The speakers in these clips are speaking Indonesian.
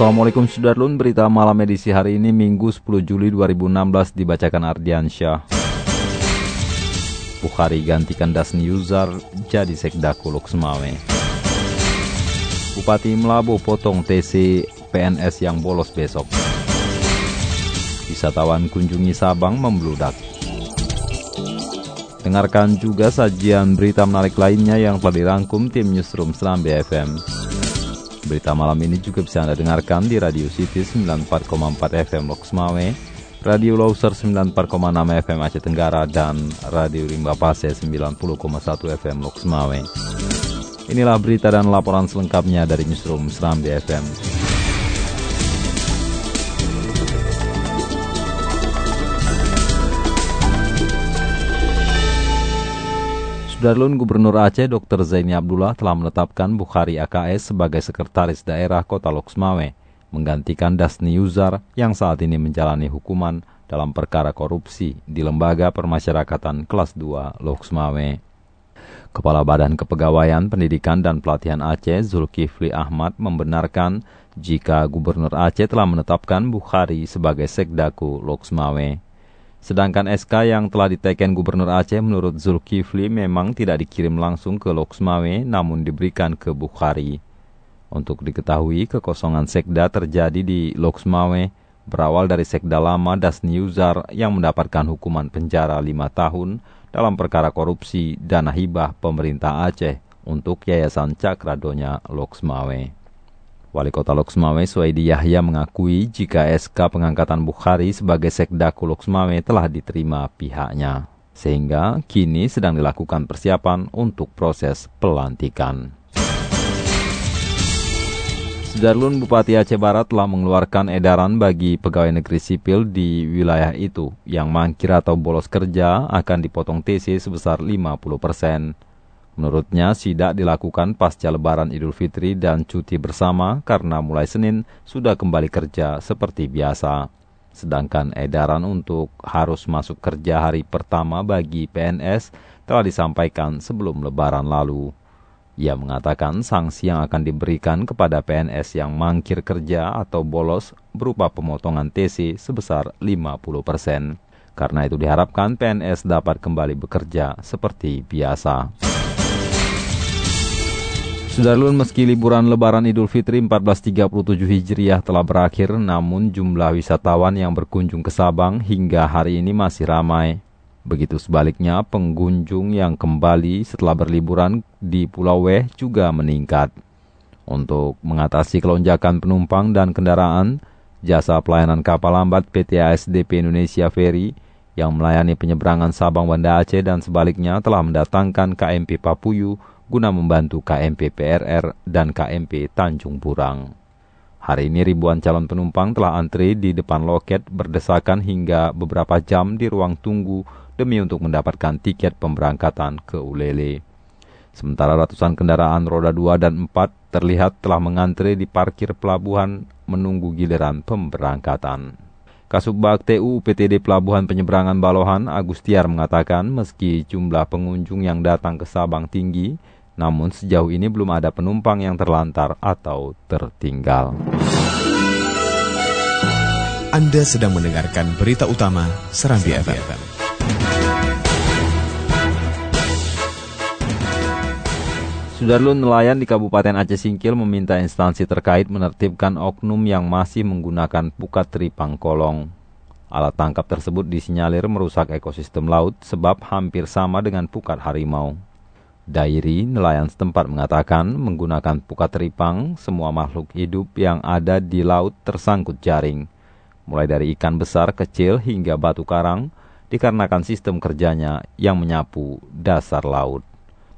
Assalamualaikum Sudarlun, berita malam edisi hari ini Minggu 10 Juli 2016 dibacakan Ardiansyah. Bukhari gantikan Dasni Yuzar jadi Sekdaku Luksmawe. Bupati Melabu potong TC PNS yang bolos besok. Wisatawan kunjungi Sabang membludak. Dengarkan juga sajian berita menarik lainnya yang telah dirangkum tim Newsroom Seram BFM. Berita malam ini juga bisa Anda dengarkan di Radio City 94,4 FM Loksmawe, Radio Loser 94,6 FM Aceh Tenggara, dan Radio Rimba Pase 90,1 FM Loksmawe. Inilah berita dan laporan selengkapnya dari Newsroom Seram BFM. Sudarlun Gubernur Aceh Dr. Zaini Abdullah telah menetapkan Bukhari AKS sebagai Sekretaris Daerah Kota Loksmawe, menggantikan Dasni Yuzar yang saat ini menjalani hukuman dalam perkara korupsi di Lembaga Permasyarakatan Kelas 2 Loksmawe. Kepala Badan Kepegawaian Pendidikan dan Pelatihan Aceh Zulkifli Ahmad membenarkan jika Gubernur Aceh telah menetapkan Bukhari sebagai Sekdaku Loksmawe. Sedangkan SK yang telah diteken Gubernur Aceh menurut Zulkifli memang tidak dikirim langsung ke Loksmawe namun diberikan ke Bukhari. Untuk diketahui, kekosongan sekda terjadi di Loksmawe berawal dari sekda lama Dasni Yuzar yang mendapatkan hukuman penjara lima tahun dalam perkara korupsi dana hibah pemerintah Aceh untuk Yayasan Cakradonya Loksmawe. Wali Kota Loksmawe Suwaidi Yahya mengakui jika SK pengangkatan Bukhari sebagai Sekdaku Loksmawe telah diterima pihaknya. Sehingga kini sedang dilakukan persiapan untuk proses pelantikan. Sudarlun Bupati Aceh Barat telah mengeluarkan edaran bagi pegawai negeri sipil di wilayah itu yang mangkir atau bolos kerja akan dipotong TC sebesar 50 persen. Menurutnya, sidak dilakukan pasca lebaran Idul Fitri dan cuti bersama karena mulai Senin sudah kembali kerja seperti biasa. Sedangkan edaran untuk harus masuk kerja hari pertama bagi PNS telah disampaikan sebelum lebaran lalu. Ia mengatakan sanksi yang akan diberikan kepada PNS yang mangkir kerja atau bolos berupa pemotongan TC sebesar 50%. Karena itu diharapkan PNS dapat kembali bekerja seperti biasa. Sudarlun meski liburan lebaran Idul Fitri 1437 Hijriah telah berakhir, namun jumlah wisatawan yang berkunjung ke Sabang hingga hari ini masih ramai. Begitu sebaliknya, pengunjung yang kembali setelah berliburan di Pulau Weh juga meningkat. Untuk mengatasi kelonjakan penumpang dan kendaraan, jasa pelayanan kapal lambat PT ASDP Indonesia Ferry yang melayani penyeberangan Sabang Banda Aceh dan sebaliknya telah mendatangkan KMP Papuyu guna membantu KMP PRR dan KMP Tanjung Burang. Hari ini ribuan calon penumpang telah antri di depan loket berdesakan hingga beberapa jam di ruang tunggu demi untuk mendapatkan tiket pemberangkatan ke Ulele. Sementara ratusan kendaraan roda 2 dan 4 terlihat telah mengantri di parkir pelabuhan menunggu giliran pemberangkatan. Kasubag TU PTD Pelabuhan Penyeberangan Balohan Agustiar mengatakan meski jumlah pengunjung yang datang ke Sabang tinggi, namun sejauh ini belum ada penumpang yang terlantar atau tertinggal. Anda sedang mendengarkan berita utama Serambi FM. Sudarlun nelayan di Kabupaten Aceh Singkil meminta instansi terkait menertibkan oknum yang masih menggunakan pukat tripang kolong. Alat tangkap tersebut disinyalir merusak ekosistem laut sebab hampir sama dengan pukat harimau. Dairi, nelayan setempat mengatakan menggunakan pukat teripang, semua makhluk hidup yang ada di laut tersangkut jaring. Mulai dari ikan besar, kecil, hingga batu karang, dikarenakan sistem kerjanya yang menyapu dasar laut.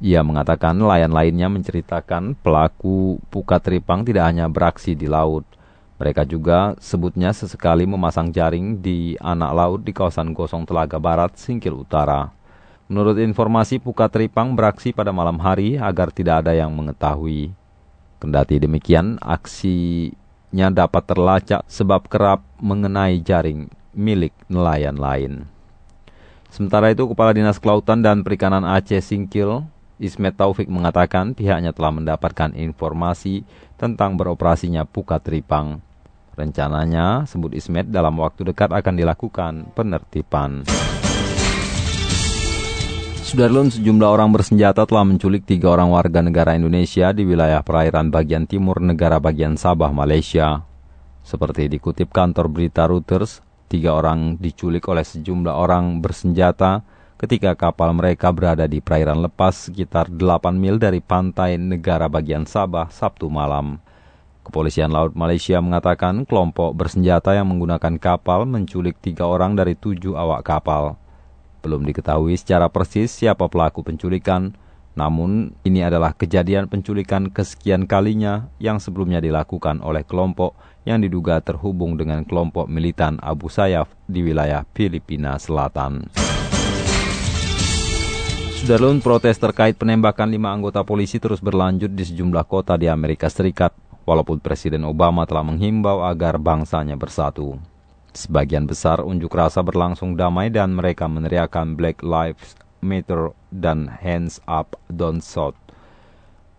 Ia mengatakan nelayan lainnya menceritakan pelaku pukat tripang tidak hanya beraksi di laut. Mereka juga sebutnya sesekali memasang jaring di anak laut di kawasan Gosong Telaga Barat, Singkil Utara. Menurut informasi, pukat tripang beraksi pada malam hari agar tidak ada yang mengetahui. Kendati demikian, aksinya dapat terlacak sebab kerap mengenai jaring milik nelayan lain. Sementara itu, Kepala Dinas Kelautan dan Perikanan Aceh Singkil Ismet Taufik mengatakan pihaknya telah mendapatkan informasi tentang beroperasinya Pukat Tripang. Rencananya, sebut Ismet dalam waktu dekat akan dilakukan penertiban. Sudarlun sejumlah orang bersenjata telah menculik tiga orang warga negara Indonesia di wilayah perairan bagian timur negara bagian Sabah, Malaysia. Seperti dikutip kantor berita Reuters, tiga orang diculik oleh sejumlah orang bersenjata ketika kapal mereka berada di perairan lepas sekitar 8 mil dari pantai negara bagian Sabah Sabtu malam. Kepolisian Laut Malaysia mengatakan kelompok bersenjata yang menggunakan kapal menculik tiga orang dari tujuh awak kapal. Belum diketahui secara persis siapa pelaku penculikan, namun ini adalah kejadian penculikan kesekian kalinya yang sebelumnya dilakukan oleh kelompok yang diduga terhubung dengan kelompok militan Abu Sayyaf di wilayah Filipina Selatan. Sudarlun protes terkait penembakan lima anggota polisi terus berlanjut di sejumlah kota di Amerika Serikat, walaupun Presiden Obama telah menghimbau agar bangsanya bersatu. Sebagian besar unjuk rasa berlangsung damai dan mereka meneriakan Black Lives Matter dan Hands Up Don't Shout.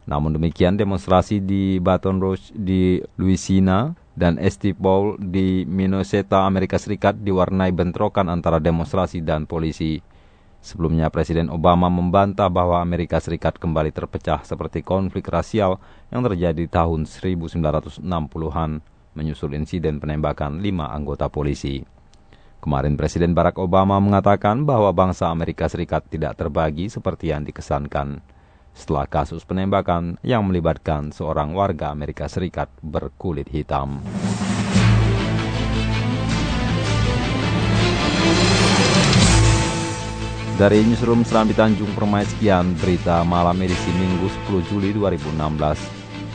Namun demikian demonstrasi di Baton Rouge di Louisiana dan St. Paul di Minnesota, Amerika Serikat diwarnai bentrokan antara demonstrasi dan polisi. Sebelumnya Presiden Obama membantah bahwa Amerika Serikat kembali terpecah seperti konflik rasial yang terjadi tahun 1960-an menyusul insiden penembakan lima anggota polisi. Kemarin Presiden Barack Obama mengatakan bahwa bangsa Amerika Serikat tidak terbagi seperti yang dikesankan setelah kasus penembakan yang melibatkan seorang warga Amerika Serikat berkulit hitam. Dari Newsroom Serambi Tanjung Permai sekian berita malam edisi Minggu 10 Juli 2016.